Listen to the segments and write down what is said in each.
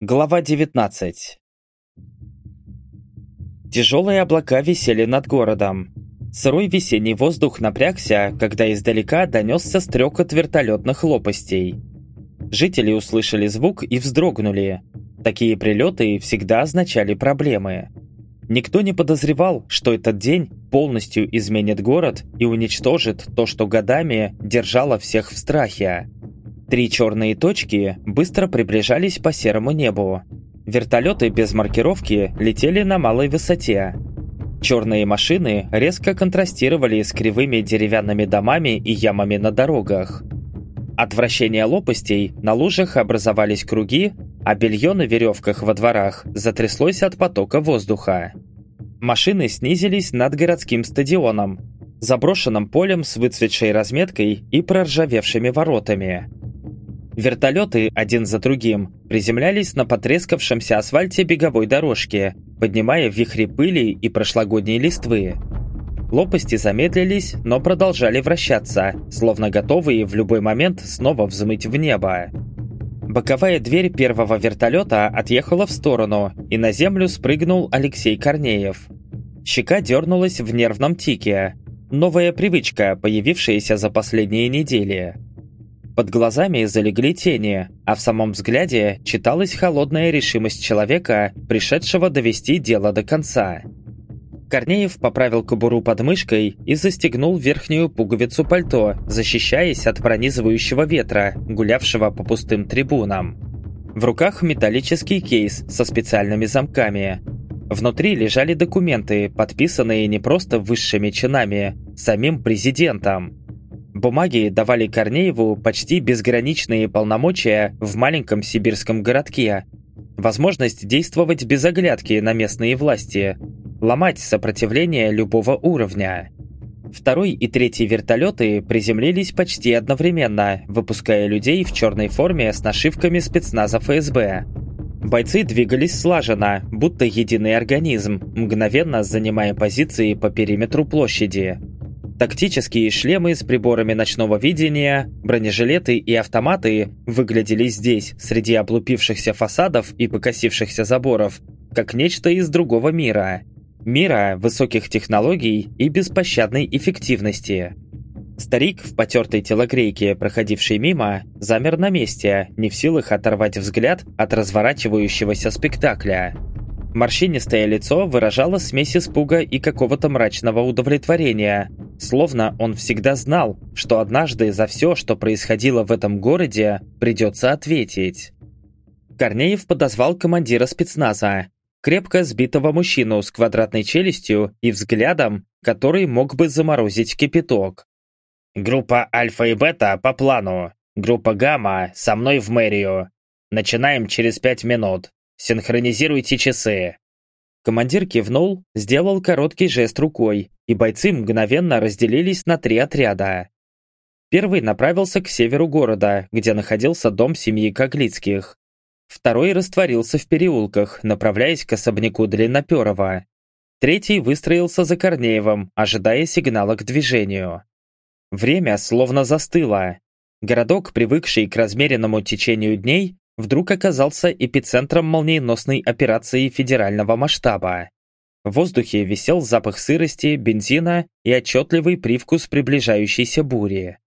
Глава 19 Тяжелые облака висели над городом. Сырой весенний воздух напрягся, когда издалека донесся стрекот вертолетных лопастей. Жители услышали звук и вздрогнули. Такие прилеты всегда означали проблемы. Никто не подозревал, что этот день полностью изменит город и уничтожит то, что годами держало всех в страхе. Три черные точки быстро приближались по серому небу. Вертолеты без маркировки летели на малой высоте. Черные машины резко контрастировали с кривыми деревянными домами и ямами на дорогах. От вращения лопастей на лужах образовались круги, а белье на веревках во дворах затряслось от потока воздуха. Машины снизились над городским стадионом, заброшенным полем с выцветшей разметкой и проржавевшими воротами. Вертолеты один за другим приземлялись на потрескавшемся асфальте беговой дорожки, поднимая вихри пыли и прошлогодней листвы. Лопасти замедлились, но продолжали вращаться, словно готовые в любой момент снова взмыть в небо. Боковая дверь первого вертолета отъехала в сторону, и на землю спрыгнул Алексей Корнеев. Щека дернулась в нервном тике. Новая привычка, появившаяся за последние недели. Под глазами залегли тени, а в самом взгляде читалась холодная решимость человека, пришедшего довести дело до конца. Корнеев поправил кобуру под мышкой и застегнул верхнюю пуговицу пальто, защищаясь от пронизывающего ветра, гулявшего по пустым трибунам. В руках металлический кейс со специальными замками. Внутри лежали документы, подписанные не просто высшими чинами, самим президентом. Бумаги давали Корнееву почти безграничные полномочия в маленьком сибирском городке. Возможность действовать без оглядки на местные власти. Ломать сопротивление любого уровня. Второй и третий вертолеты приземлились почти одновременно, выпуская людей в черной форме с нашивками спецназа ФСБ. Бойцы двигались слаженно, будто единый организм, мгновенно занимая позиции по периметру площади. Тактические шлемы с приборами ночного видения, бронежилеты и автоматы выглядели здесь, среди облупившихся фасадов и покосившихся заборов, как нечто из другого мира. Мира высоких технологий и беспощадной эффективности. Старик в потертой телогрейке, проходивший мимо, замер на месте, не в силах оторвать взгляд от разворачивающегося спектакля. Морщинистое лицо выражало смесь испуга и какого-то мрачного удовлетворения, словно он всегда знал, что однажды за все, что происходило в этом городе, придется ответить. Корнеев подозвал командира спецназа, крепко сбитого мужчину с квадратной челюстью и взглядом, который мог бы заморозить кипяток. «Группа Альфа и Бета по плану. Группа Гамма со мной в мэрию. Начинаем через пять минут. Синхронизируйте часы». Командир кивнул, сделал короткий жест рукой, и бойцы мгновенно разделились на три отряда. Первый направился к северу города, где находился дом семьи Коглицких. Второй растворился в переулках, направляясь к особняку Длинноперова. Третий выстроился за Корнеевым, ожидая сигнала к движению. Время словно застыло. Городок, привыкший к размеренному течению дней, вдруг оказался эпицентром молниеносной операции федерального масштаба. В воздухе висел запах сырости, бензина и отчетливый привкус приближающейся бури.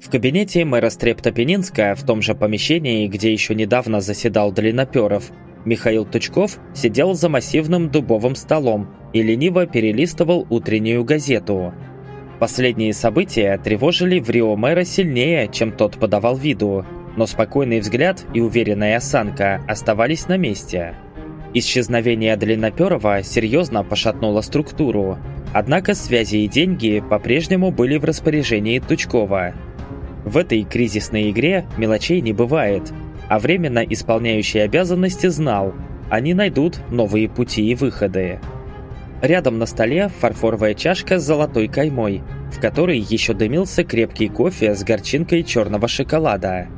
В кабинете мэра Стрептопенинска, в том же помещении, где еще недавно заседал Длинноперов, Михаил Тучков сидел за массивным дубовым столом и лениво перелистывал утреннюю газету. Последние события тревожили в Рио мэра сильнее, чем тот подавал виду, но спокойный взгляд и уверенная осанка оставались на месте. Исчезновение Длинноперова серьезно пошатнуло структуру, однако связи и деньги по-прежнему были в распоряжении Тучкова. В этой кризисной игре мелочей не бывает, а временно исполняющий обязанности знал, они найдут новые пути и выходы. Рядом на столе фарфоровая чашка с золотой каймой, в которой еще дымился крепкий кофе с горчинкой черного шоколада.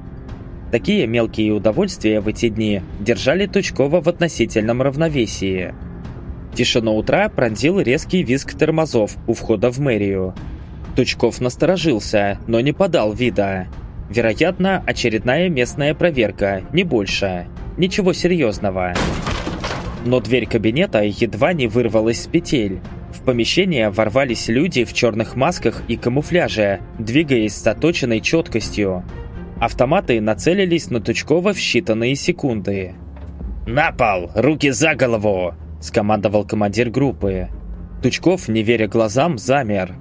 Такие мелкие удовольствия в эти дни держали Тучкова в относительном равновесии. Тишину утра пронзил резкий визг тормозов у входа в мэрию. Тучков насторожился, но не подал вида. Вероятно, очередная местная проверка, не больше. Ничего серьезного. Но дверь кабинета едва не вырвалась с петель. В помещение ворвались люди в черных масках и камуфляже, двигаясь с заточенной четкостью. Автоматы нацелились на Тучкова в считанные секунды. «На пол! Руки за голову!» – скомандовал командир группы. Тучков, не веря глазам, замер.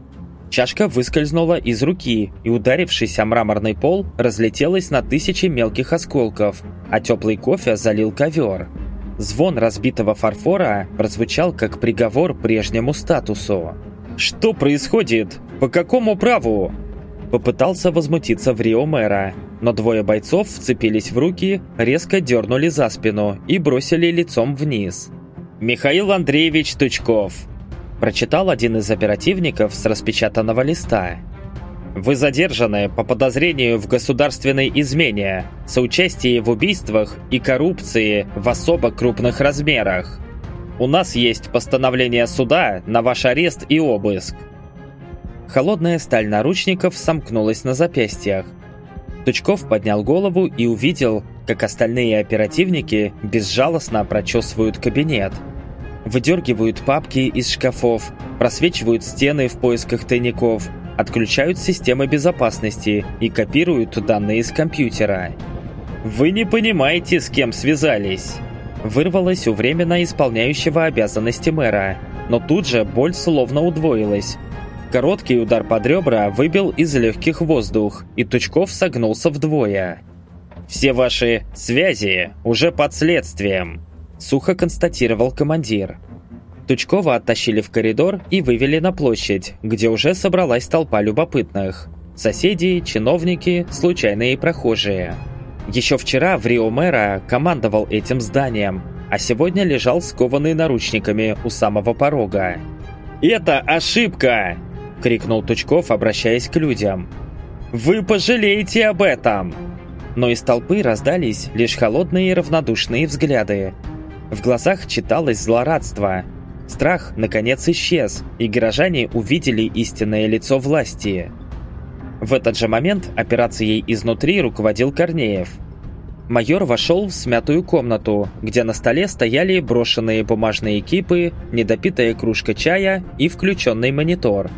Чашка выскользнула из руки и, ударившись о мраморный пол, разлетелась на тысячи мелких осколков, а теплый кофе залил ковер. Звон разбитого фарфора прозвучал как приговор прежнему статусу. «Что происходит? По какому праву?» Попытался возмутиться в Рио мэра, но двое бойцов вцепились в руки, резко дернули за спину и бросили лицом вниз. «Михаил Андреевич Тучков», прочитал один из оперативников с распечатанного листа. Вы задержаны по подозрению в государственной измене, соучастии в убийствах и коррупции в особо крупных размерах. У нас есть постановление суда на ваш арест и обыск. Холодная сталь наручников сомкнулась на запястьях. Тучков поднял голову и увидел, как остальные оперативники безжалостно прочесывают кабинет. Выдергивают папки из шкафов, просвечивают стены в поисках тайников – отключают системы безопасности и копируют данные из компьютера. «Вы не понимаете, с кем связались!» Вырвалось у временно исполняющего обязанности мэра, но тут же боль словно удвоилась. Короткий удар под ребра выбил из легких воздух, и Тучков согнулся вдвое. «Все ваши связи уже под следствием», — сухо констатировал командир. Тучкова оттащили в коридор и вывели на площадь, где уже собралась толпа любопытных. Соседи, чиновники, случайные прохожие. Еще вчера в Рио мэра командовал этим зданием, а сегодня лежал скованный наручниками у самого порога. «Это ошибка!» – крикнул Тучков, обращаясь к людям. «Вы пожалеете об этом!» Но из толпы раздались лишь холодные равнодушные взгляды. В глазах читалось злорадство – Страх, наконец, исчез, и горожане увидели истинное лицо власти. В этот же момент операцией изнутри руководил Корнеев. Майор вошел в смятую комнату, где на столе стояли брошенные бумажные кипы, недопитая кружка чая и включенный монитор.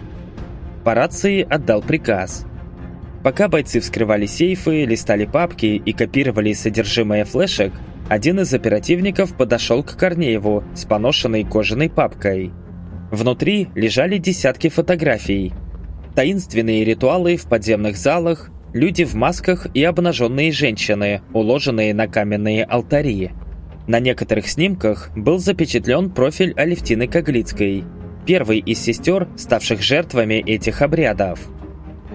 По рации отдал приказ. Пока бойцы вскрывали сейфы, листали папки и копировали содержимое флешек, один из оперативников подошел к Корнееву с поношенной кожаной папкой. Внутри лежали десятки фотографий. Таинственные ритуалы в подземных залах, люди в масках и обнаженные женщины, уложенные на каменные алтари. На некоторых снимках был запечатлен профиль Алевтины Коглицкой, первой из сестер, ставших жертвами этих обрядов.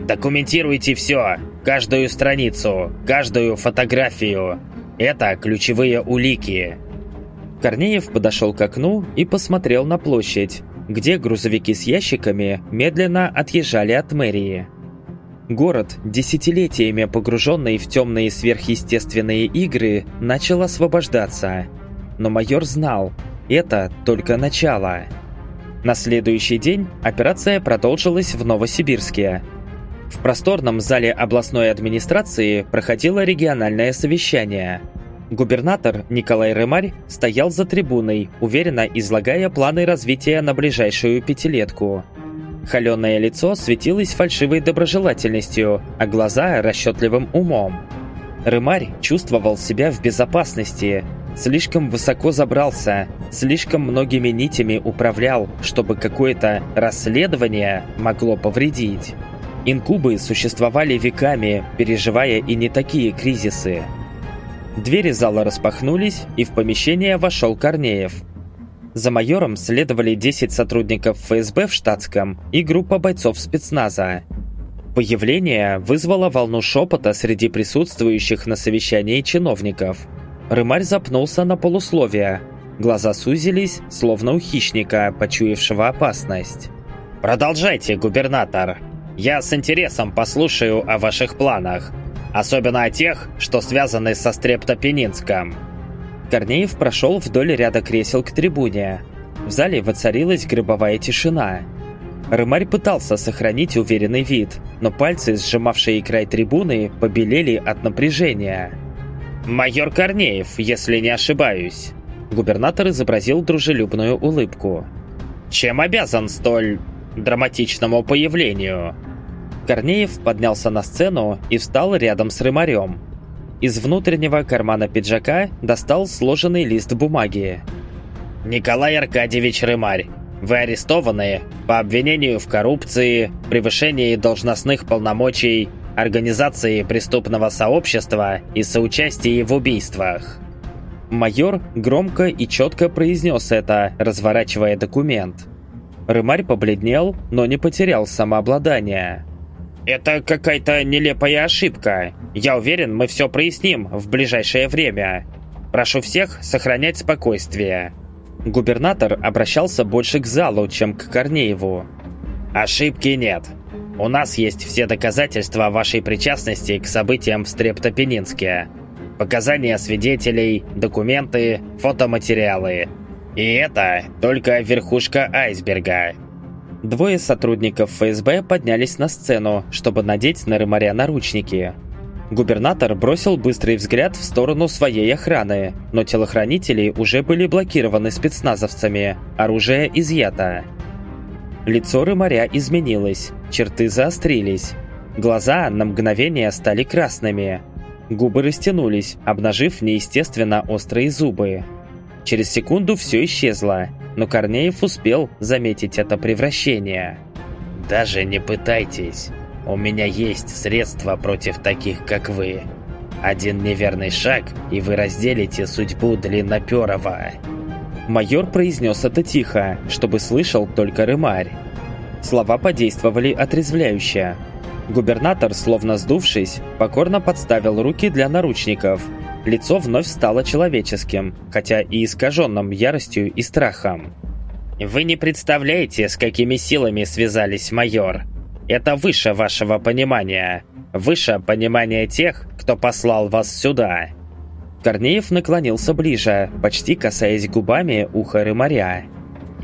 «Документируйте все, каждую страницу, каждую фотографию», это ключевые улики. Корнеев подошел к окну и посмотрел на площадь, где грузовики с ящиками медленно отъезжали от мэрии. Город, десятилетиями погруженный в темные сверхъестественные игры, начал освобождаться. Но майор знал, это только начало. На следующий день операция продолжилась в Новосибирске – в просторном зале областной администрации проходило региональное совещание. Губернатор Николай Рымарь стоял за трибуной, уверенно излагая планы развития на ближайшую пятилетку. Холеное лицо светилось фальшивой доброжелательностью, а глаза – расчетливым умом. Рымарь чувствовал себя в безопасности, слишком высоко забрался, слишком многими нитями управлял, чтобы какое-то расследование могло повредить. Инкубы существовали веками, переживая и не такие кризисы. Двери зала распахнулись, и в помещение вошел Корнеев. За майором следовали 10 сотрудников ФСБ в штатском и группа бойцов спецназа. Появление вызвало волну шепота среди присутствующих на совещании чиновников. Рымарь запнулся на полусловие. Глаза сузились, словно у хищника, почуявшего опасность. «Продолжайте, губернатор!» Я с интересом послушаю о ваших планах, особенно о тех, что связаны со Стрептопенинском». Корнеев прошел вдоль ряда кресел к трибуне. В зале воцарилась гробовая тишина. Рымарь пытался сохранить уверенный вид, но пальцы, сжимавшие край трибуны, побелели от напряжения. «Майор Корнеев, если не ошибаюсь». Губернатор изобразил дружелюбную улыбку. «Чем обязан столь драматичному появлению?» Корнеев поднялся на сцену и встал рядом с Рымарем. Из внутреннего кармана пиджака достал сложенный лист бумаги. «Николай Аркадьевич Рымарь, вы арестованы по обвинению в коррупции, превышении должностных полномочий, организации преступного сообщества и соучастии в убийствах». Майор громко и четко произнес это, разворачивая документ. Рымарь побледнел, но не потерял самообладание. «Это какая-то нелепая ошибка. Я уверен, мы все проясним в ближайшее время. Прошу всех сохранять спокойствие». Губернатор обращался больше к залу, чем к Корнееву. «Ошибки нет. У нас есть все доказательства вашей причастности к событиям в Стрептопенинске. Показания свидетелей, документы, фотоматериалы. И это только верхушка айсберга. Двое сотрудников ФСБ поднялись на сцену, чтобы надеть на рымаря наручники. Губернатор бросил быстрый взгляд в сторону своей охраны, но телохранители уже были блокированы спецназовцами, оружие изъято. Лицо рымаря изменилось, черты заострились. Глаза на мгновение стали красными. Губы растянулись, обнажив неестественно острые зубы. Через секунду все исчезло, но Корнеев успел заметить это превращение. «Даже не пытайтесь. У меня есть средства против таких, как вы. Один неверный шаг, и вы разделите судьбу Длинноперова». Майор произнес это тихо, чтобы слышал только рымарь. Слова подействовали отрезвляюще. Губернатор, словно сдувшись, покорно подставил руки для наручников – Лицо вновь стало человеческим, хотя и искаженным яростью и страхом. «Вы не представляете, с какими силами связались, майор. Это выше вашего понимания. Выше понимания тех, кто послал вас сюда». Корнеев наклонился ближе, почти касаясь губами уха рымаря.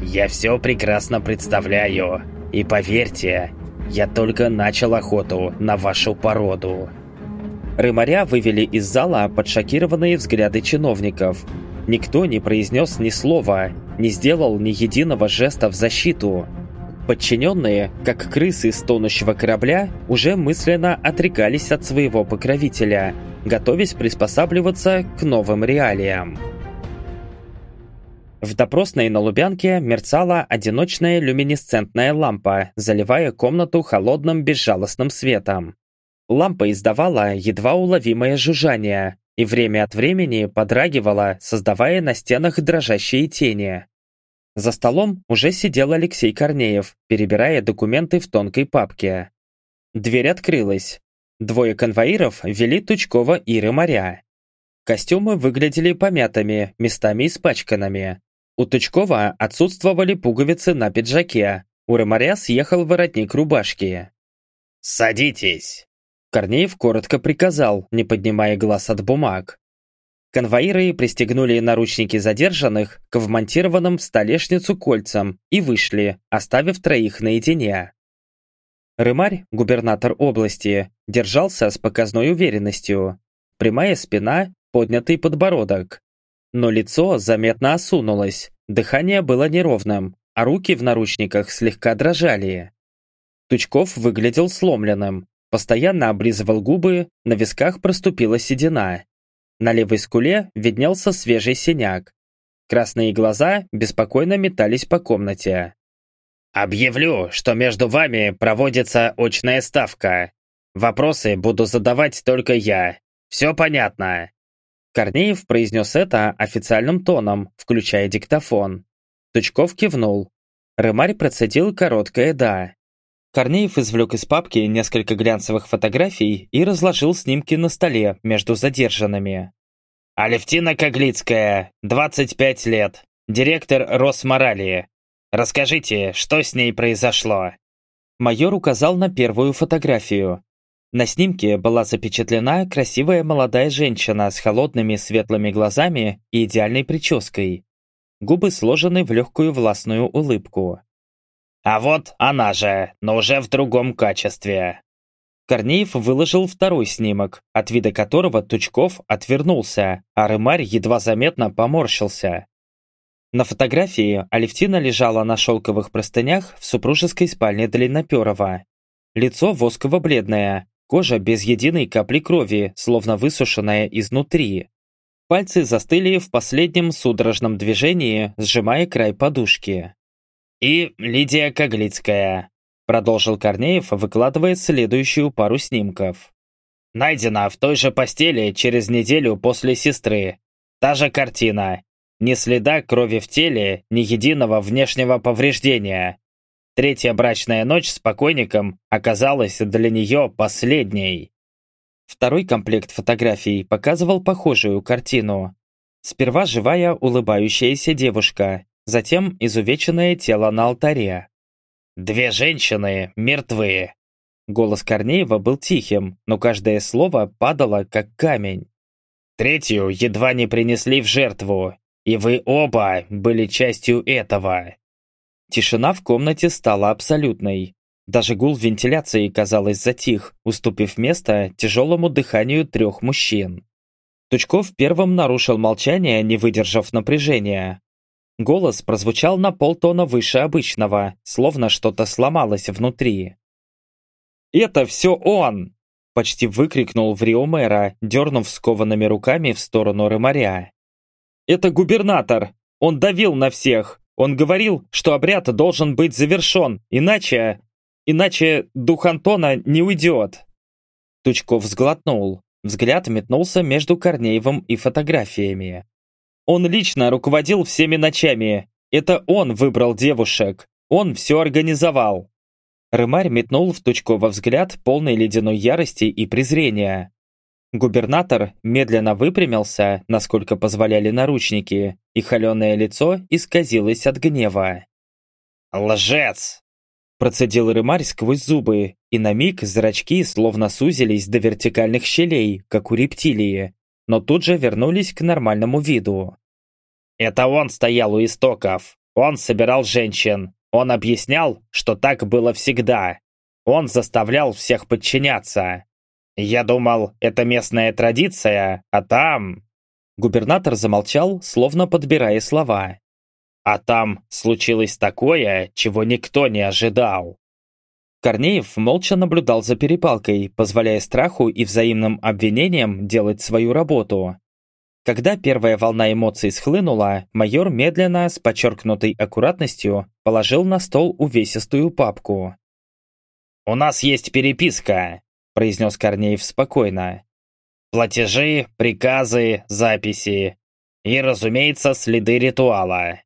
«Я все прекрасно представляю. И поверьте, я только начал охоту на вашу породу». Рымаря вывели из зала под шокированные взгляды чиновников. Никто не произнес ни слова, не сделал ни единого жеста в защиту. Подчиненные, как крысы с тонущего корабля, уже мысленно отрекались от своего покровителя, готовясь приспосабливаться к новым реалиям. В допросной на Лубянке мерцала одиночная люминесцентная лампа, заливая комнату холодным безжалостным светом. Лампа издавала едва уловимое жужжание и время от времени подрагивала, создавая на стенах дрожащие тени. За столом уже сидел Алексей Корнеев, перебирая документы в тонкой папке. Дверь открылась. Двое конвоиров вели Тучкова и Рымаря. Костюмы выглядели помятыми, местами испачканными. У Тучкова отсутствовали пуговицы на пиджаке, у Рымаря съехал воротник рубашки. «Садитесь!» Корнеев коротко приказал, не поднимая глаз от бумаг. Конвоиры пристегнули наручники задержанных к вмонтированным в столешницу кольцам и вышли, оставив троих наедине. Рымарь, губернатор области, держался с показной уверенностью. Прямая спина, поднятый подбородок. Но лицо заметно осунулось, дыхание было неровным, а руки в наручниках слегка дрожали. Тучков выглядел сломленным, Постоянно облизывал губы, на висках проступила седина. На левой скуле виднелся свежий синяк. Красные глаза беспокойно метались по комнате. «Объявлю, что между вами проводится очная ставка. Вопросы буду задавать только я. Все понятно?» Корнеев произнес это официальным тоном, включая диктофон. Тучков кивнул. Рымарь процедил короткое «да». Корнеев извлек из папки несколько глянцевых фотографий и разложил снимки на столе между задержанными. «Алевтина Коглицкая, 25 лет, директор Росморали. Расскажите, что с ней произошло?» Майор указал на первую фотографию. На снимке была запечатлена красивая молодая женщина с холодными светлыми глазами и идеальной прической. Губы сложены в легкую властную улыбку. А вот она же, но уже в другом качестве. Корнеев выложил второй снимок, от вида которого Тучков отвернулся, а Рымарь едва заметно поморщился. На фотографии Алевтина лежала на шелковых простынях в супружеской спальне Длинноперова. Лицо восково-бледное, кожа без единой капли крови, словно высушенная изнутри. Пальцы застыли в последнем судорожном движении, сжимая край подушки. «И Лидия Коглицкая», продолжил Корнеев, выкладывая следующую пару снимков. «Найдена в той же постели через неделю после сестры. Та же картина. Ни следа крови в теле, ни единого внешнего повреждения. Третья брачная ночь с покойником оказалась для нее последней. Второй комплект фотографий показывал похожую картину. Сперва живая улыбающаяся девушка, затем изувеченное тело на алтаре. «Две женщины мертвы!» Голос Корнеева был тихим, но каждое слово падало, как камень. «Третью едва не принесли в жертву, и вы оба были частью этого!» Тишина в комнате стала абсолютной. Даже гул вентиляции, казалось, затих, уступив место тяжелому дыханию трех мужчин. Тучков первым нарушил молчание, не выдержав напряжения. Голос прозвучал на полтона выше обычного, словно что-то сломалось внутри. «Это все он!» – почти выкрикнул в Рио мэра, дернув скованными руками в сторону Рымаря. «Это губернатор! Он давил на всех! Он говорил, что обряд должен быть завершен, иначе... Иначе дух Антона не уйдет. Тучков сглотнул. Взгляд метнулся между Корнеевым и фотографиями. Он лично руководил всеми ночами. Это он выбрал девушек. Он все организовал. Рымарь метнул в Тучкова взгляд полной ледяной ярости и презрения. Губернатор медленно выпрямился, насколько позволяли наручники, и холеное лицо исказилось от гнева. «Лжец!» Процедил рымарь сквозь зубы, и на миг зрачки словно сузились до вертикальных щелей, как у рептилии, но тут же вернулись к нормальному виду. «Это он стоял у истоков. Он собирал женщин. Он объяснял, что так было всегда. Он заставлял всех подчиняться. Я думал, это местная традиция, а там...» Губернатор замолчал, словно подбирая слова. А там случилось такое, чего никто не ожидал. Корнеев молча наблюдал за перепалкой, позволяя страху и взаимным обвинениям делать свою работу. Когда первая волна эмоций схлынула, майор медленно, с подчеркнутой аккуратностью, положил на стол увесистую папку. «У нас есть переписка», – произнес Корнеев спокойно. «Платежи, приказы, записи. И, разумеется, следы ритуала.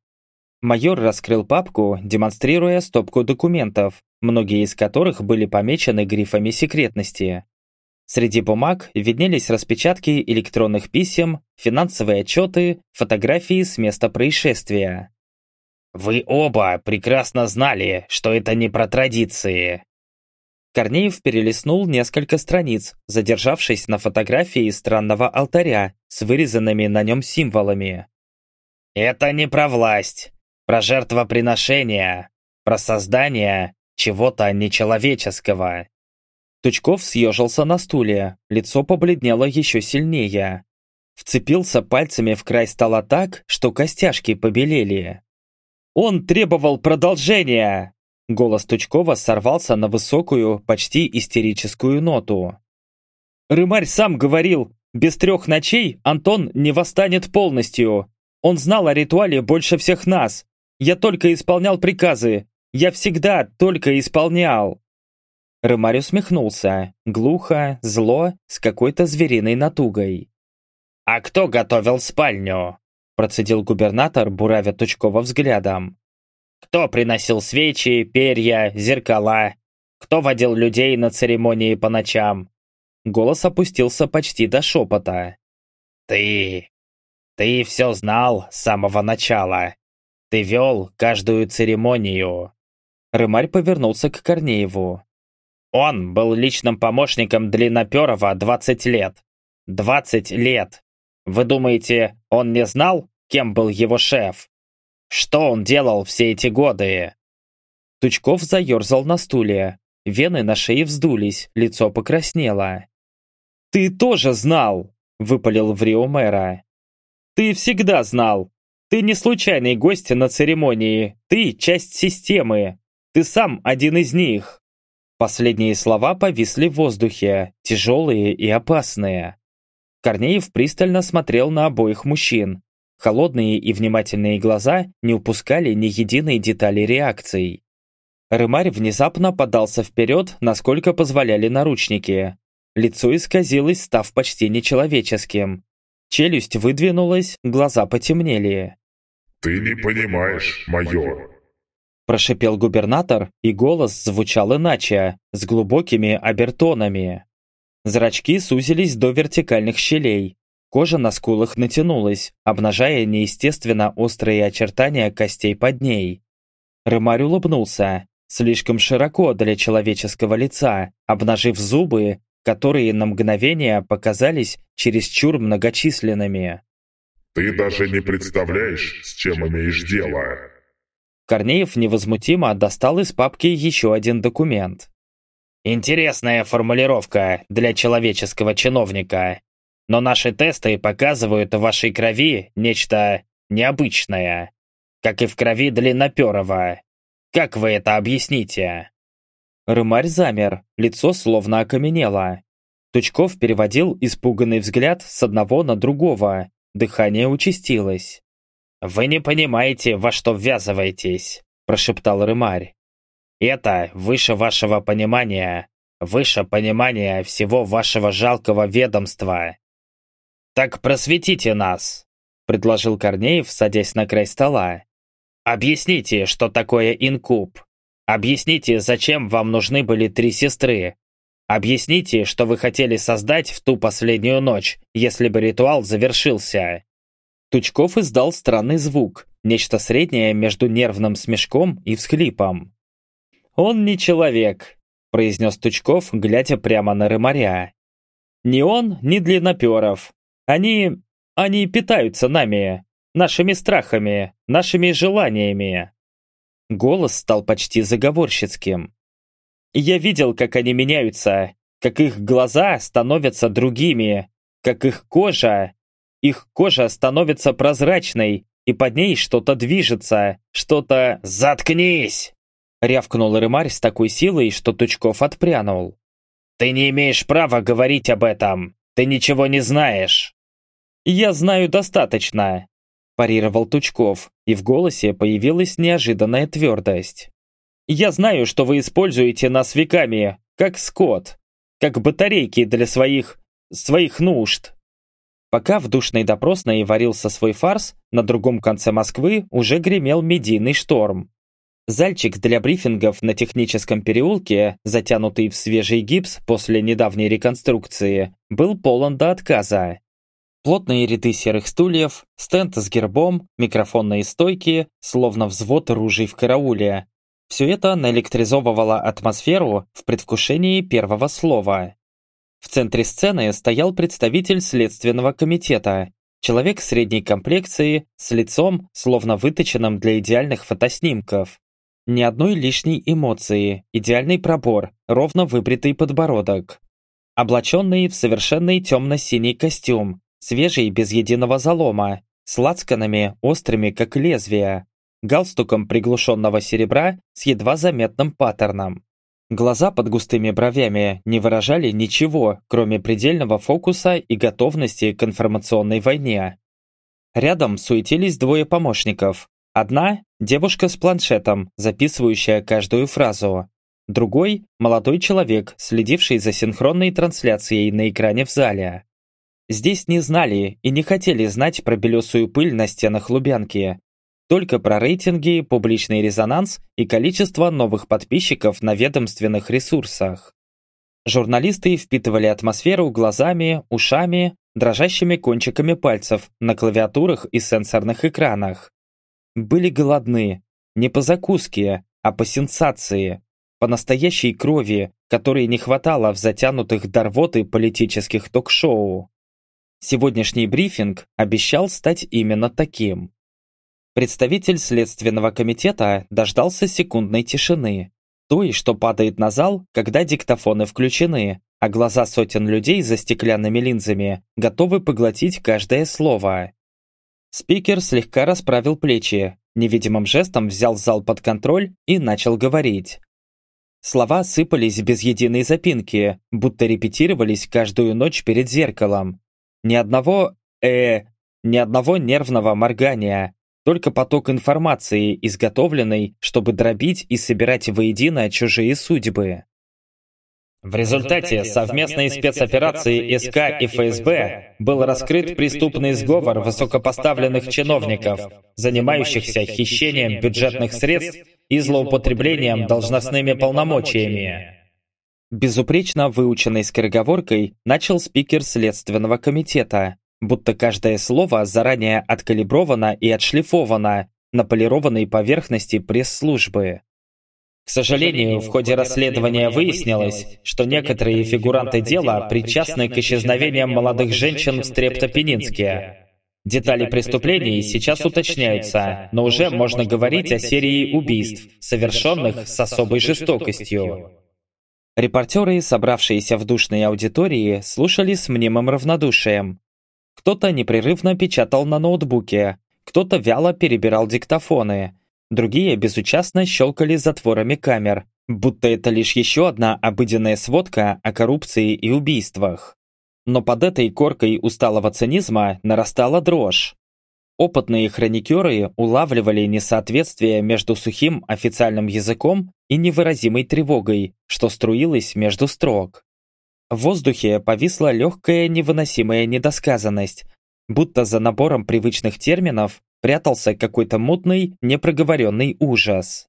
Майор раскрыл папку, демонстрируя стопку документов, многие из которых были помечены грифами секретности. Среди бумаг виднелись распечатки электронных писем, финансовые отчеты, фотографии с места происшествия. «Вы оба прекрасно знали, что это не про традиции!» Корнеев перелистнул несколько страниц, задержавшись на фотографии странного алтаря с вырезанными на нем символами. «Это не про власть про жертвоприношение, про создание чего-то нечеловеческого. Тучков съежился на стуле, лицо побледнело еще сильнее. Вцепился пальцами в край стола так, что костяшки побелели. «Он требовал продолжения!» Голос Тучкова сорвался на высокую, почти истерическую ноту. «Рымарь сам говорил, без трех ночей Антон не восстанет полностью. Он знал о ритуале больше всех нас. Я только исполнял приказы. Я всегда только исполнял. Рымарь усмехнулся, глухо, зло, с какой-то звериной натугой. «А кто готовил спальню?» Процедил губернатор, буравя Тучкова взглядом. «Кто приносил свечи, перья, зеркала? Кто водил людей на церемонии по ночам?» Голос опустился почти до шепота. «Ты! Ты все знал с самого начала. Ты вел каждую церемонию. Рымарь повернулся к Корнееву. Он был личным помощником Длинноперова 20 лет. 20 лет. Вы думаете, он не знал, кем был его шеф? Что он делал все эти годы? Тучков заерзал на стуле. Вены на шее вздулись, лицо покраснело. «Ты тоже знал!» – выпалил в Рио мэра. «Ты всегда знал! Ты не случайный гость на церемонии, ты часть системы! Ты сам один из них!» Последние слова повисли в воздухе, тяжелые и опасные. Корнеев пристально смотрел на обоих мужчин. Холодные и внимательные глаза не упускали ни единой детали реакций. Рымарь внезапно подался вперед, насколько позволяли наручники. Лицо исказилось, став почти нечеловеческим. Челюсть выдвинулась, глаза потемнели. «Ты не понимаешь, майор!» Прошипел губернатор, и голос звучал иначе, с глубокими обертонами. Зрачки сузились до вертикальных щелей. Кожа на скулах натянулась, обнажая неестественно острые очертания костей под ней. Рымарь улыбнулся, слишком широко для человеческого лица, обнажив зубы, которые на мгновение показались чересчур многочисленными. «Ты даже не представляешь, с чем имеешь дело!» Корнеев невозмутимо достал из папки еще один документ. Интересная формулировка для человеческого чиновника. Но наши тесты показывают в вашей крови нечто необычное. Как и в крови длинноперого. Как вы это объясните? Рымарь замер, лицо словно окаменело. Тучков переводил испуганный взгляд с одного на другого. Дыхание участилось. «Вы не понимаете, во что ввязываетесь», – прошептал Рымарь. Это выше вашего понимания, выше понимания всего вашего жалкого ведомства. Так просветите нас, предложил Корнеев, садясь на край стола. Объясните, что такое инкуб. Объясните, зачем вам нужны были три сестры. Объясните, что вы хотели создать в ту последнюю ночь, если бы ритуал завершился. Тучков издал странный звук, нечто среднее между нервным смешком и всхлипом. «Он не человек», – произнес Тучков, глядя прямо на рымаря. «Ни он, ни длинноперов. Они... они питаются нами, нашими страхами, нашими желаниями». Голос стал почти заговорщицким. «Я видел, как они меняются, как их глаза становятся другими, как их кожа... Их кожа становится прозрачной, и под ней что-то движется, что-то... «Заткнись!» Рявкнул Рымарь с такой силой, что Тучков отпрянул. «Ты не имеешь права говорить об этом! Ты ничего не знаешь!» «Я знаю достаточно!» парировал Тучков, и в голосе появилась неожиданная твердость. «Я знаю, что вы используете нас веками, как скот, как батарейки для своих... своих нужд». Пока в душной допросной варился свой фарс, на другом конце Москвы уже гремел медийный шторм. Зальчик для брифингов на техническом переулке, затянутый в свежий гипс после недавней реконструкции, был полон до отказа. Плотные ряды серых стульев, стенд с гербом, микрофонные стойки, словно взвод ружей в карауле. Все это наэлектризовывало атмосферу в предвкушении первого слова. В центре сцены стоял представитель Следственного комитета, человек средней комплекции, с лицом, словно выточенным для идеальных фотоснимков. Ни одной лишней эмоции, идеальный пробор, ровно выбритый подбородок. Облаченный в совершенный темно-синий костюм, свежий без единого залома, с лацканами острыми как лезвия, галстуком приглушенного серебра с едва заметным паттерном. Глаза под густыми бровями не выражали ничего, кроме предельного фокуса и готовности к информационной войне. Рядом суетились двое помощников, Одна – девушка с планшетом, записывающая каждую фразу. Другой – молодой человек, следивший за синхронной трансляцией на экране в зале. Здесь не знали и не хотели знать про белесую пыль на стенах Лубянки. Только про рейтинги, публичный резонанс и количество новых подписчиков на ведомственных ресурсах. Журналисты впитывали атмосферу глазами, ушами, дрожащими кончиками пальцев на клавиатурах и сенсорных экранах были голодны, не по закуске, а по сенсации, по настоящей крови, которой не хватало в затянутых до рвоты политических ток-шоу. Сегодняшний брифинг обещал стать именно таким. Представитель Следственного комитета дождался секундной тишины, той, что падает на зал, когда диктофоны включены, а глаза сотен людей за стеклянными линзами готовы поглотить каждое слово. Спикер слегка расправил плечи, невидимым жестом взял зал под контроль и начал говорить. Слова сыпались без единой запинки, будто репетировались каждую ночь перед зеркалом. Ни одного э ни одного нервного моргания, только поток информации, изготовленный, чтобы дробить и собирать воедино чужие судьбы. В результате совместной спецоперации СК и ФСБ был раскрыт преступный сговор высокопоставленных чиновников, занимающихся хищением бюджетных средств и злоупотреблением должностными полномочиями. Безупречно выученной скороговоркой начал спикер Следственного комитета, будто каждое слово заранее откалибровано и отшлифовано на полированной поверхности пресс-службы. К сожалению, в ходе расследования выяснилось, что некоторые фигуранты дела причастны к исчезновениям молодых женщин в Стрептопенинске. Детали преступлений сейчас уточняются, но уже можно говорить о серии убийств, совершенных с особой жестокостью. Репортеры, собравшиеся в душной аудитории, слушали с мнимым равнодушием. Кто-то непрерывно печатал на ноутбуке, кто-то вяло перебирал диктофоны – Другие безучастно щелкали затворами камер, будто это лишь еще одна обыденная сводка о коррупции и убийствах. Но под этой коркой усталого цинизма нарастала дрожь. Опытные хроникеры улавливали несоответствие между сухим официальным языком и невыразимой тревогой, что струилось между строк. В воздухе повисла легкая невыносимая недосказанность, будто за набором привычных терминов прятался какой-то мутный, непроговоренный ужас.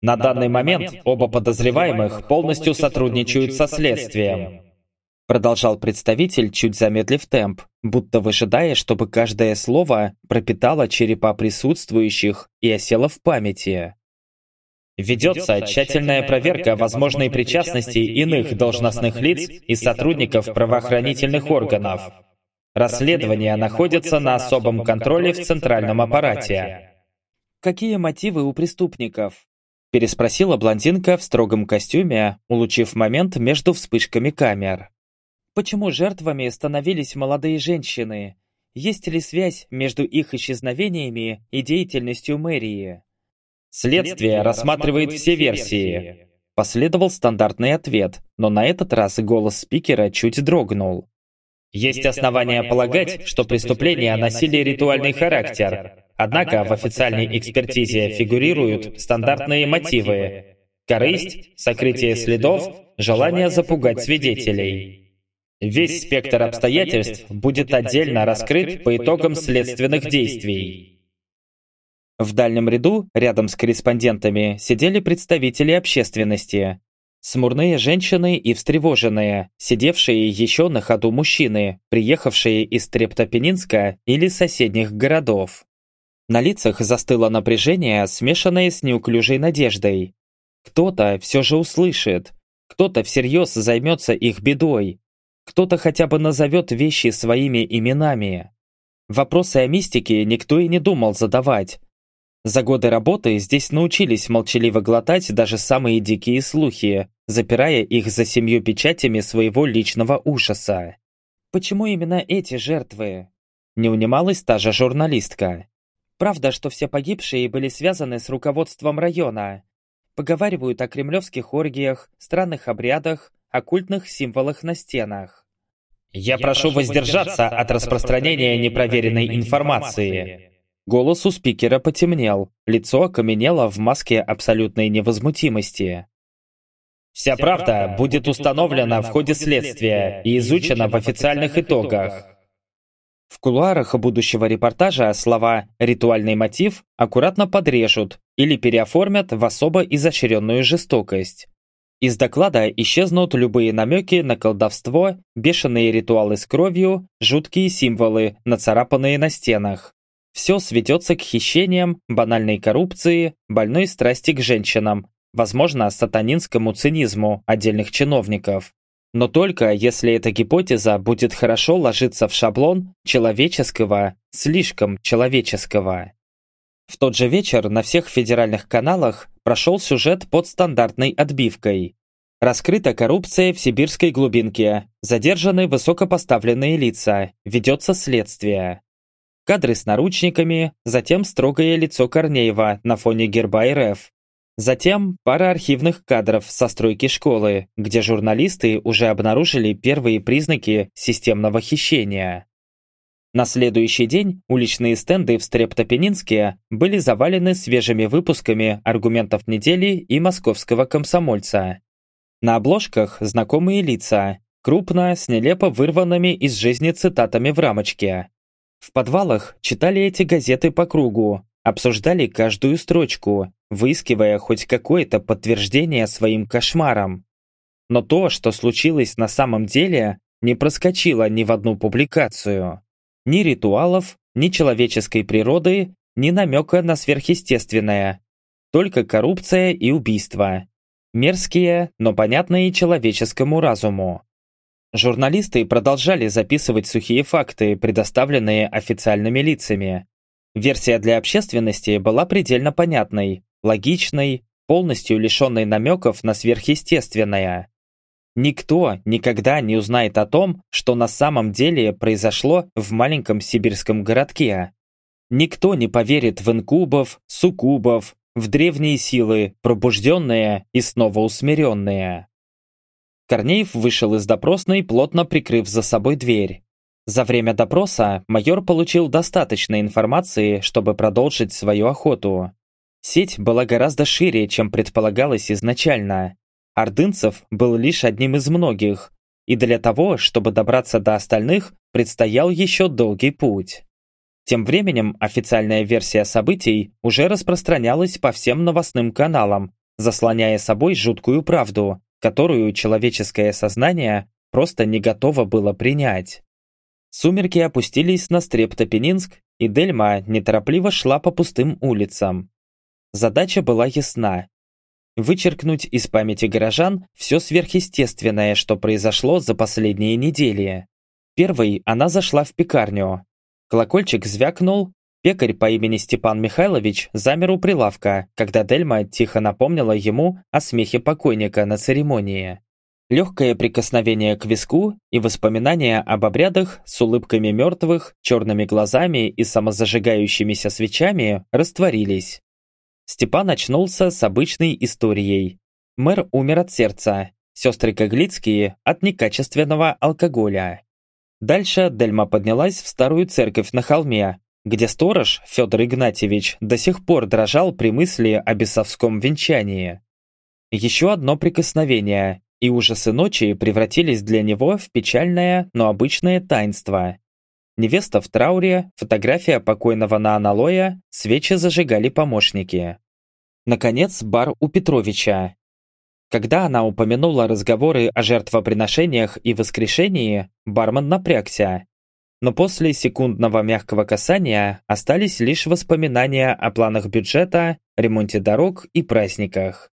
На данный момент оба подозреваемых полностью сотрудничают со следствием. Продолжал представитель, чуть замедлив темп, будто выжидая, чтобы каждое слово пропитало черепа присутствующих и осело в памяти. Ведется тщательная проверка возможной причастности иных должностных лиц и сотрудников правоохранительных органов Расследование находится на особом контроле в центральном аппарате. Какие мотивы у преступников? Переспросила блондинка в строгом костюме, улучив момент между вспышками камер. Почему жертвами становились молодые женщины? Есть ли связь между их исчезновениями и деятельностью мэрии? Следствие рассматривает все версии. Последовал стандартный ответ, но на этот раз голос спикера чуть дрогнул. Есть основания полагать, что преступления носили ритуальный характер, однако в официальной экспертизе фигурируют стандартные мотивы – корысть, сокрытие следов, желание запугать свидетелей. Весь спектр обстоятельств будет отдельно раскрыт по итогам следственных действий. В дальнем ряду, рядом с корреспондентами, сидели представители общественности, Смурные женщины и встревоженные, сидевшие еще на ходу мужчины, приехавшие из Трептопенинска или соседних городов. На лицах застыло напряжение, смешанное с неуклюжей надеждой. Кто-то все же услышит, кто-то всерьез займется их бедой, кто-то хотя бы назовет вещи своими именами. Вопросы о мистике никто и не думал задавать, за годы работы здесь научились молчаливо глотать даже самые дикие слухи, запирая их за семью печатями своего личного ужаса. Почему именно эти жертвы? Не унималась та же журналистка. Правда, что все погибшие были связаны с руководством района. Поговаривают о кремлевских оргиях, странных обрядах, оккультных символах на стенах. Я, Я прошу воздержаться от распространения непроверенной информации. Голос у спикера потемнел, лицо окаменело в маске абсолютной невозмутимости. Вся правда будет установлена в ходе следствия и изучена в официальных итогах. В кулуарах будущего репортажа слова «ритуальный мотив» аккуратно подрежут или переоформят в особо изощренную жестокость. Из доклада исчезнут любые намеки на колдовство, бешеные ритуалы с кровью, жуткие символы, нацарапанные на стенах. Все сведется к хищениям, банальной коррупции, больной страсти к женщинам, возможно, сатанинскому цинизму отдельных чиновников. Но только если эта гипотеза будет хорошо ложиться в шаблон человеческого, слишком человеческого. В тот же вечер на всех федеральных каналах прошел сюжет под стандартной отбивкой. Раскрыта коррупция в сибирской глубинке, задержаны высокопоставленные лица, ведется следствие. Кадры с наручниками, затем строгое лицо Корнеева на фоне герба РФ. Затем пара архивных кадров со стройки школы, где журналисты уже обнаружили первые признаки системного хищения. На следующий день уличные стенды в Стрептопенинске были завалены свежими выпусками аргументов недели и московского комсомольца. На обложках знакомые лица, крупно, с нелепо вырванными из жизни цитатами в рамочке. В подвалах читали эти газеты по кругу, обсуждали каждую строчку, выискивая хоть какое-то подтверждение своим кошмарам. Но то, что случилось на самом деле, не проскочило ни в одну публикацию. Ни ритуалов, ни человеческой природы, ни намека на сверхъестественное. Только коррупция и убийства. Мерзкие, но понятные человеческому разуму. Журналисты продолжали записывать сухие факты, предоставленные официальными лицами. Версия для общественности была предельно понятной, логичной, полностью лишенной намеков на сверхъестественное. Никто никогда не узнает о том, что на самом деле произошло в маленьком сибирском городке. Никто не поверит в инкубов, суккубов, в древние силы, пробужденные и снова усмиренные. Корнеев вышел из допросной, плотно прикрыв за собой дверь. За время допроса майор получил достаточно информации, чтобы продолжить свою охоту. Сеть была гораздо шире, чем предполагалось изначально. Ордынцев был лишь одним из многих, и для того, чтобы добраться до остальных, предстоял еще долгий путь. Тем временем официальная версия событий уже распространялась по всем новостным каналам, заслоняя собой жуткую правду, которую человеческое сознание просто не готово было принять. Сумерки опустились на Стрептопенинск, и Дельма неторопливо шла по пустым улицам. Задача была ясна Вычеркнуть из памяти горожан все сверхъестественное, что произошло за последние недели. Первой она зашла в пекарню. Колокольчик звякнул, пекарь по имени Степан Михайлович замер у прилавка, когда Дельма тихо напомнила ему о смехе покойника на церемонии. Легкое прикосновение к виску и воспоминания об обрядах с улыбками мертвых, черными глазами и самозажигающимися свечами растворились. Степан очнулся с обычной историей. Мэр умер от сердца, сестры Коглицкие от некачественного алкоголя. Дальше Дельма поднялась в старую церковь на холме, где сторож Федор Игнатьевич до сих пор дрожал при мысли о бесовском венчании. Еще одно прикосновение, и ужасы ночи превратились для него в печальное, но обычное таинство. Невеста в трауре, фотография покойного на аналоя, свечи зажигали помощники. Наконец, бар у Петровича. Когда она упомянула разговоры о жертвоприношениях и воскрешении, бармен напрягся. Но после секундного мягкого касания остались лишь воспоминания о планах бюджета, ремонте дорог и праздниках.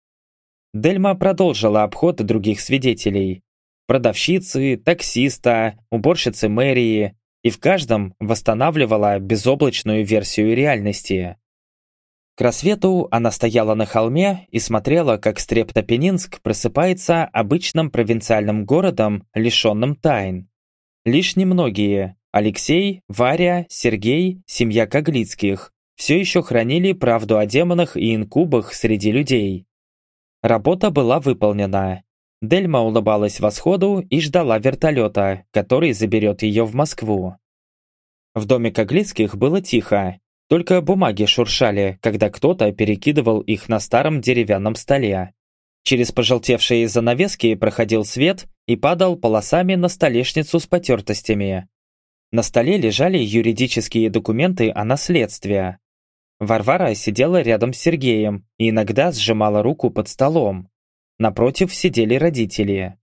Дельма продолжила обход других свидетелей. Продавщицы, таксиста, уборщицы мэрии, и в каждом восстанавливала безоблачную версию реальности. К рассвету она стояла на холме и смотрела, как Стрептопенинск просыпается обычным провинциальным городом, лишенным тайн. Лишь немногие – Алексей, Варя, Сергей, семья Коглицких – все еще хранили правду о демонах и инкубах среди людей. Работа была выполнена. Дельма улыбалась восходу и ждала вертолета, который заберет ее в Москву. В доме Коглицких было тихо, только бумаги шуршали, когда кто-то перекидывал их на старом деревянном столе. Через пожелтевшие занавески проходил свет и падал полосами на столешницу с потертостями. На столе лежали юридические документы о наследстве. Варвара сидела рядом с Сергеем и иногда сжимала руку под столом. Напротив сидели родители.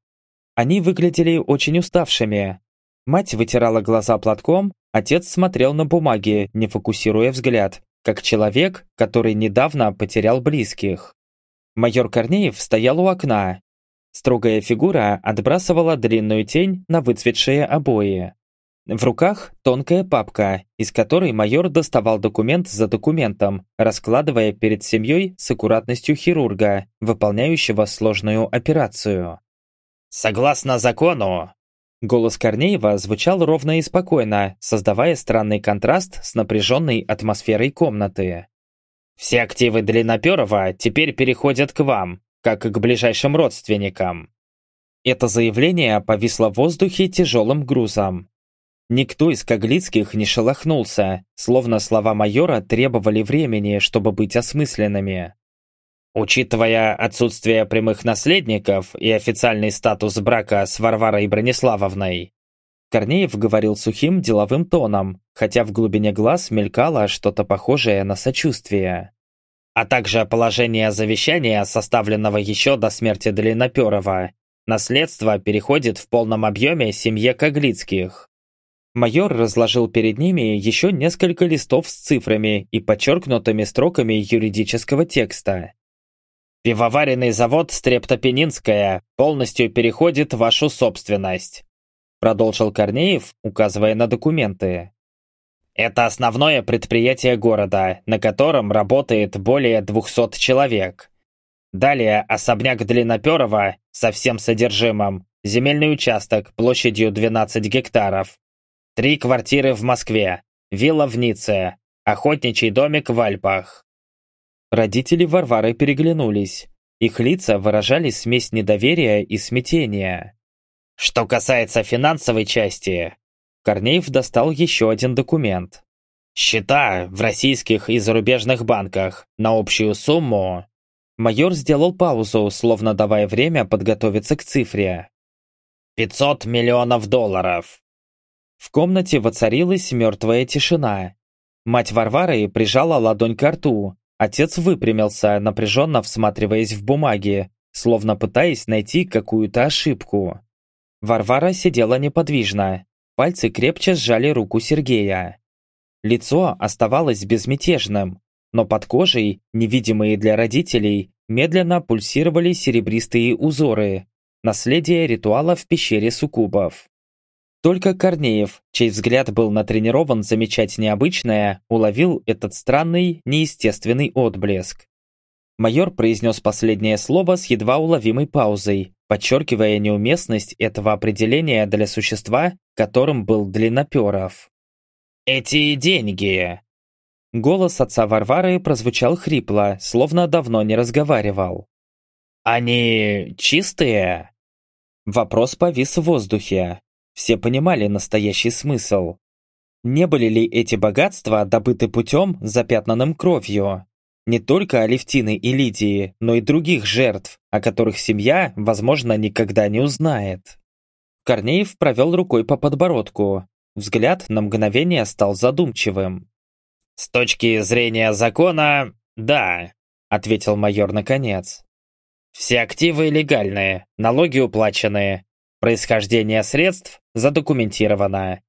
Они выглядели очень уставшими. Мать вытирала глаза платком, отец смотрел на бумаги, не фокусируя взгляд, как человек, который недавно потерял близких. Майор Корнеев стоял у окна. Строгая фигура отбрасывала длинную тень на выцветшие обои. В руках тонкая папка, из которой майор доставал документ за документом, раскладывая перед семьей с аккуратностью хирурга, выполняющего сложную операцию. «Согласно закону...» Голос Корнеева звучал ровно и спокойно, создавая странный контраст с напряженной атмосферой комнаты. «Все активы Длинноперова теперь переходят к вам, как к ближайшим родственникам». Это заявление повисло в воздухе тяжелым грузом. Никто из Коглицких не шелохнулся, словно слова майора требовали времени, чтобы быть осмысленными. Учитывая отсутствие прямых наследников и официальный статус брака с Варварой Брониславовной, Корнеев говорил сухим деловым тоном, хотя в глубине глаз мелькало что-то похожее на сочувствие. А также положение завещания, составленного еще до смерти Длинноперова, наследство переходит в полном объеме семье Коглицких. Майор разложил перед ними еще несколько листов с цифрами и подчеркнутыми строками юридического текста. «Пивоваренный завод Стрептопенинская полностью переходит в вашу собственность», продолжил Корнеев, указывая на документы. «Это основное предприятие города, на котором работает более 200 человек. Далее особняк Длинноперова со всем содержимым, земельный участок площадью 12 гектаров, Три квартиры в Москве, вилла в Ницце, охотничий домик в Альпах. Родители Варвары переглянулись. Их лица выражали смесь недоверия и смятения. Что касается финансовой части, Корнеев достал еще один документ. Счета в российских и зарубежных банках на общую сумму. Майор сделал паузу, словно давая время подготовиться к цифре. 500 миллионов долларов. В комнате воцарилась мертвая тишина. Мать Варвары прижала ладонь к рту. Отец выпрямился, напряженно всматриваясь в бумаги, словно пытаясь найти какую-то ошибку. Варвара сидела неподвижно. Пальцы крепче сжали руку Сергея. Лицо оставалось безмятежным, но под кожей, невидимые для родителей, медленно пульсировали серебристые узоры, наследие ритуала в пещере суккубов. Только Корнеев, чей взгляд был натренирован замечать необычное, уловил этот странный, неестественный отблеск. Майор произнес последнее слово с едва уловимой паузой, подчеркивая неуместность этого определения для существа, которым был Длинноперов. «Эти деньги!» Голос отца Варвары прозвучал хрипло, словно давно не разговаривал. «Они чистые?» Вопрос повис в воздухе. Все понимали настоящий смысл. Не были ли эти богатства добыты путем, запятнанным кровью? Не только Алевтины и Лидии, но и других жертв, о которых семья, возможно, никогда не узнает. Корнеев провел рукой по подбородку. Взгляд на мгновение стал задумчивым. «С точки зрения закона, да», — ответил майор наконец. «Все активы легальные, налоги уплаченные, Происхождение средств задокументировано.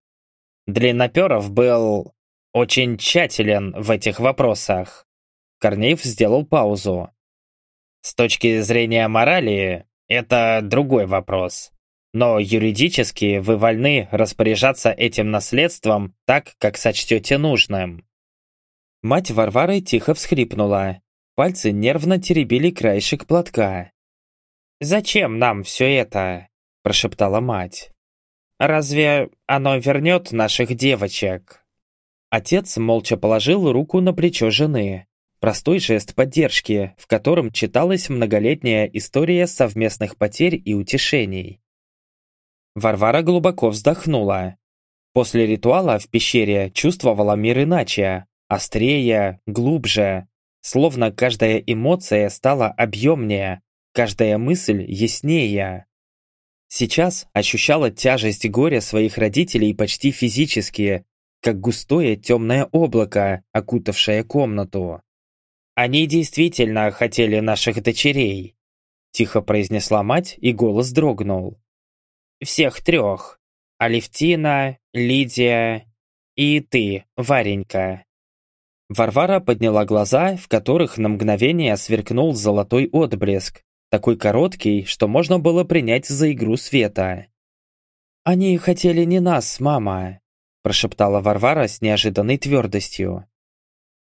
Длинноперов был очень тщателен в этих вопросах. Корнеев сделал паузу. С точки зрения морали, это другой вопрос. Но юридически вы вольны распоряжаться этим наследством так, как сочтете нужным. Мать Варвары тихо всхлипнула. Пальцы нервно теребили краешек платка. «Зачем нам все это?» Прошептала мать. «Разве оно вернет наших девочек?» Отец молча положил руку на плечо жены. Простой жест поддержки, в котором читалась многолетняя история совместных потерь и утешений. Варвара глубоко вздохнула. После ритуала в пещере чувствовала мир иначе, острее, глубже, словно каждая эмоция стала объемнее, каждая мысль яснее. Сейчас ощущала тяжесть горя своих родителей почти физически, как густое темное облако, окутавшее комнату. «Они действительно хотели наших дочерей», – тихо произнесла мать, и голос дрогнул. «Всех трех. Алевтина, Лидия и ты, Варенька». Варвара подняла глаза, в которых на мгновение сверкнул золотой отблеск, такой короткий, что можно было принять за игру света. «Они хотели не нас, мама», прошептала Варвара с неожиданной твердостью.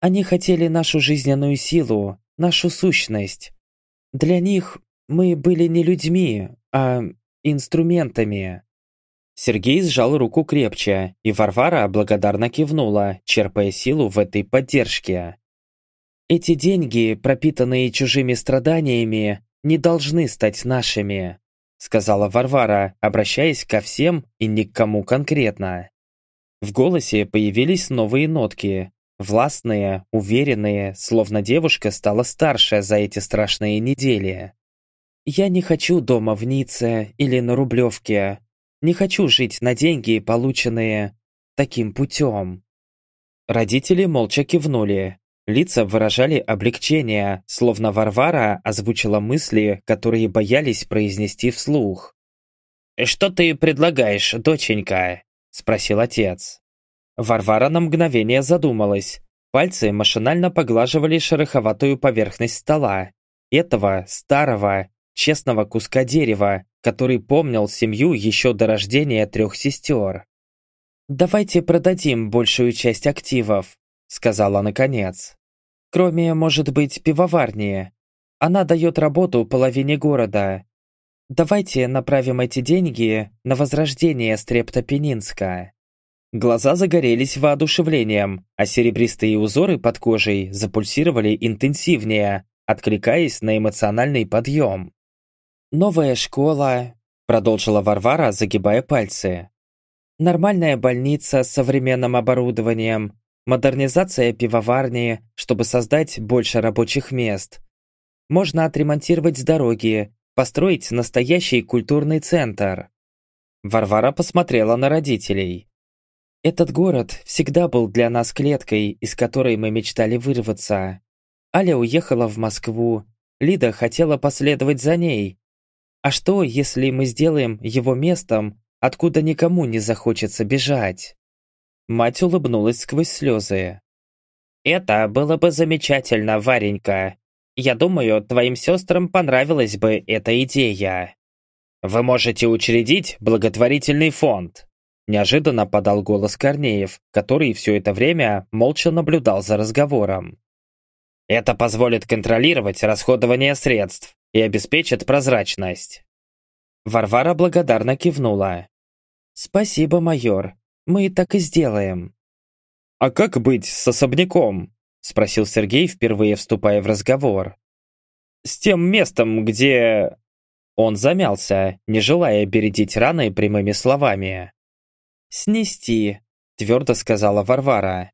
«Они хотели нашу жизненную силу, нашу сущность. Для них мы были не людьми, а инструментами». Сергей сжал руку крепче, и Варвара благодарно кивнула, черпая силу в этой поддержке. «Эти деньги, пропитанные чужими страданиями, не должны стать нашими», сказала Варвара, обращаясь ко всем и ни к кому конкретно. В голосе появились новые нотки, властные, уверенные, словно девушка стала старше за эти страшные недели. «Я не хочу дома в Ницце или на Рублевке, не хочу жить на деньги, полученные таким путем. Родители молча кивнули. Лица выражали облегчение, словно Варвара озвучила мысли, которые боялись произнести вслух. «Что ты предлагаешь, доченька?» – спросил отец. Варвара на мгновение задумалась. Пальцы машинально поглаживали шероховатую поверхность стола. Этого старого, честного куска дерева, который помнил семью еще до рождения трех сестер. «Давайте продадим большую часть активов», — сказала наконец. «Кроме, может быть, пивоварни. Она дает работу половине города. Давайте направим эти деньги на возрождение Стрептопенинска». Глаза загорелись воодушевлением, а серебристые узоры под кожей запульсировали интенсивнее, откликаясь на эмоциональный подъем. «Новая школа», — продолжила Варвара, загибая пальцы. «Нормальная больница с современным оборудованием, модернизация пивоварни, чтобы создать больше рабочих мест. Можно отремонтировать дороги, построить настоящий культурный центр». Варвара посмотрела на родителей. «Этот город всегда был для нас клеткой, из которой мы мечтали вырваться. Аля уехала в Москву, Лида хотела последовать за ней, а что, если мы сделаем его местом, откуда никому не захочется бежать?» Мать улыбнулась сквозь слезы. «Это было бы замечательно, Варенька. Я думаю, твоим сестрам понравилась бы эта идея. Вы можете учредить благотворительный фонд», неожиданно подал голос Корнеев, который все это время молча наблюдал за разговором. «Это позволит контролировать расходование средств, и обеспечат прозрачность. Варвара благодарно кивнула. «Спасибо, майор. Мы так и сделаем». «А как быть с особняком?» Спросил Сергей, впервые вступая в разговор. «С тем местом, где...» Он замялся, не желая бередить раны прямыми словами. «Снести», — твердо сказала Варвара.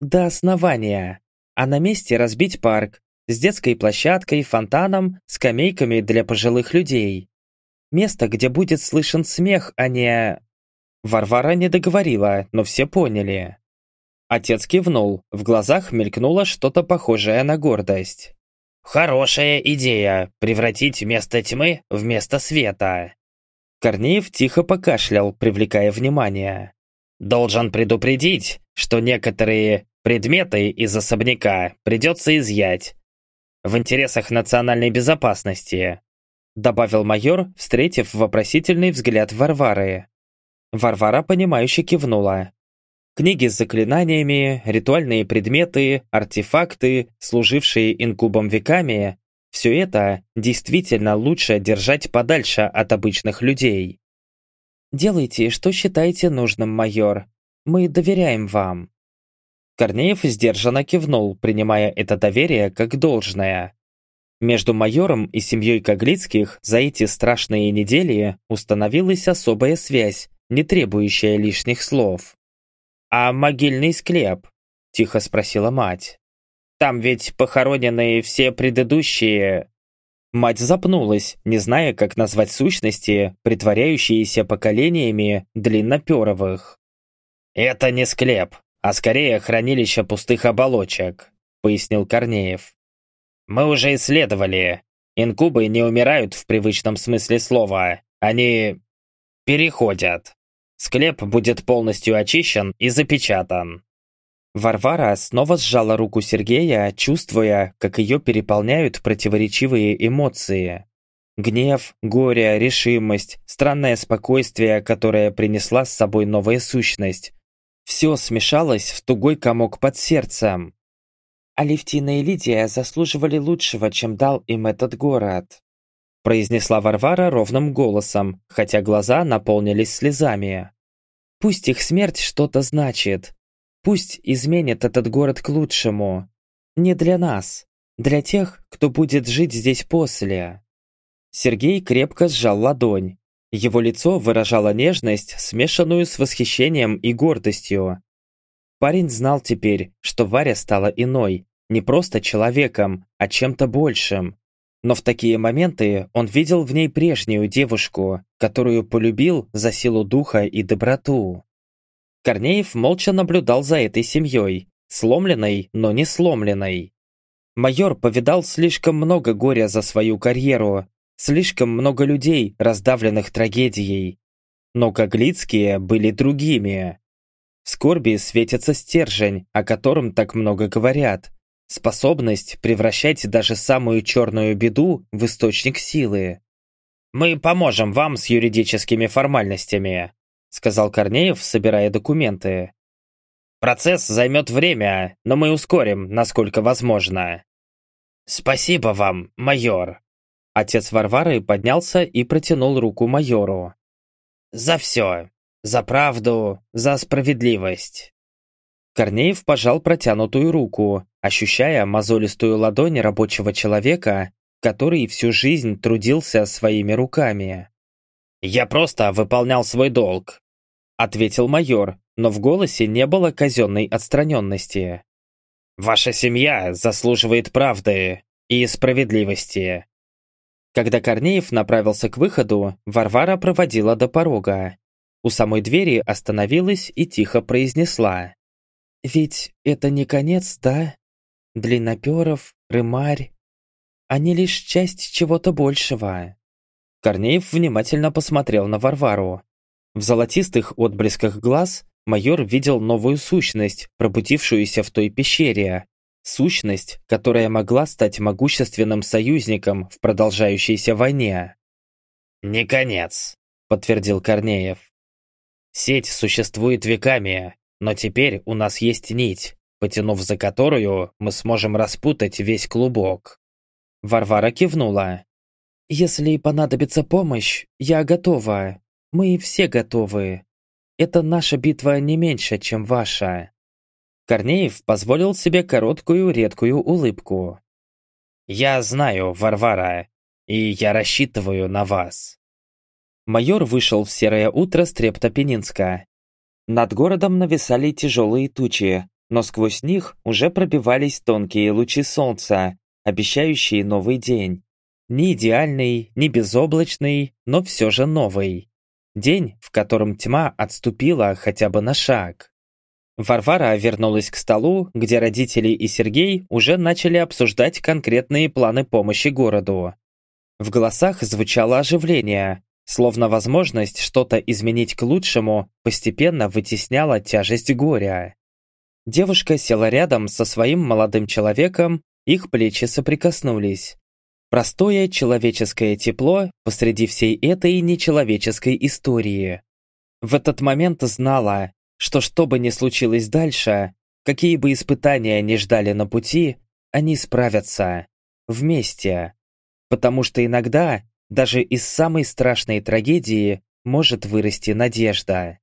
«До основания, а на месте разбить парк, с детской площадкой, фонтаном, скамейками для пожилых людей. Место, где будет слышен смех, а не... Варвара не договорила, но все поняли. Отец кивнул, в глазах мелькнуло что-то похожее на гордость. «Хорошая идея – превратить место тьмы в место света». Корнеев тихо покашлял, привлекая внимание. «Должен предупредить, что некоторые предметы из особняка придется изъять, в интересах национальной безопасности», добавил майор, встретив вопросительный взгляд Варвары. Варвара, понимающе кивнула. Книги с заклинаниями, ритуальные предметы, артефакты, служившие инкубом веками – все это действительно лучше держать подальше от обычных людей. «Делайте, что считаете нужным, майор. Мы доверяем вам», Корнеев сдержанно кивнул, принимая это доверие как должное. Между майором и семьей Коглицких за эти страшные недели установилась особая связь, не требующая лишних слов. «А могильный склеп?» – тихо спросила мать. «Там ведь похоронены все предыдущие...» Мать запнулась, не зная, как назвать сущности, притворяющиеся поколениями длинноперовых. «Это не склеп», а скорее хранилище пустых оболочек», — пояснил Корнеев. «Мы уже исследовали. Инкубы не умирают в привычном смысле слова. Они... переходят. Склеп будет полностью очищен и запечатан». Варвара снова сжала руку Сергея, чувствуя, как ее переполняют противоречивые эмоции. Гнев, горе, решимость, странное спокойствие, которое принесла с собой новая сущность, Все смешалось в тугой комок под сердцем. Алевтина и Лидия заслуживали лучшего, чем дал им этот город произнесла Варвара ровным голосом, хотя глаза наполнились слезами. Пусть их смерть что-то значит. Пусть изменит этот город к лучшему. Не для нас, для тех, кто будет жить здесь после. Сергей крепко сжал ладонь. Его лицо выражало нежность, смешанную с восхищением и гордостью. Парень знал теперь, что Варя стала иной, не просто человеком, а чем-то большим. Но в такие моменты он видел в ней прежнюю девушку, которую полюбил за силу духа и доброту. Корнеев молча наблюдал за этой семьей, сломленной, но не сломленной. Майор повидал слишком много горя за свою карьеру, слишком много людей, раздавленных трагедией. Но Коглицкие были другими. В скорби светится стержень, о котором так много говорят, Способность превращать даже самую черную беду в источник силы. «Мы поможем вам с юридическими формальностями», сказал Корнеев, собирая документы. «Процесс займет время, но мы ускорим, насколько возможно». «Спасибо вам, майор». Отец Варвары поднялся и протянул руку майору. «За все. За правду, за справедливость». Корнеев пожал протянутую руку, ощущая мозолистую ладонь рабочего человека, который всю жизнь трудился своими руками. «Я просто выполнял свой долг», — ответил майор, но в голосе не было казенной отстраненности. «Ваша семья заслуживает правды и справедливости». Когда Корнеев направился к выходу, Варвара проводила до порога. У самой двери остановилась и тихо произнесла. Ведь это не конец, да? Длинноперов, рымарь. Они лишь часть чего-то большего. Корнеев внимательно посмотрел на Варвару. В золотистых отблесках глаз майор видел новую сущность, пробудившуюся в той пещере. Сущность, которая могла стать могущественным союзником в продолжающейся войне. «Не конец», — подтвердил Корнеев. «Сеть существует веками, но теперь у нас есть нить, потянув за которую мы сможем распутать весь клубок». Варвара кивнула. «Если понадобится помощь, я готова. Мы все готовы. Это наша битва не меньше, чем ваша». Корнеев позволил себе короткую редкую улыбку. «Я знаю, Варвара, и я рассчитываю на вас». Майор вышел в серое утро Стрептопенинска над городом нависали тяжелые тучи, но сквозь них уже пробивались тонкие лучи солнца, обещающие новый день. Не идеальный, не безоблачный, но все же новый. День, в котором тьма отступила хотя бы на шаг. Варвара вернулась к столу, где родители и Сергей уже начали обсуждать конкретные планы помощи городу. В голосах звучало оживление, Словно возможность что-то изменить к лучшему постепенно вытесняла тяжесть горя. Девушка села рядом со своим молодым человеком, их плечи соприкоснулись. Простое человеческое тепло посреди всей этой нечеловеческой истории. В этот момент знала, что что бы ни случилось дальше, какие бы испытания ни ждали на пути, они справятся. Вместе. Потому что иногда даже из самой страшной трагедии может вырасти надежда.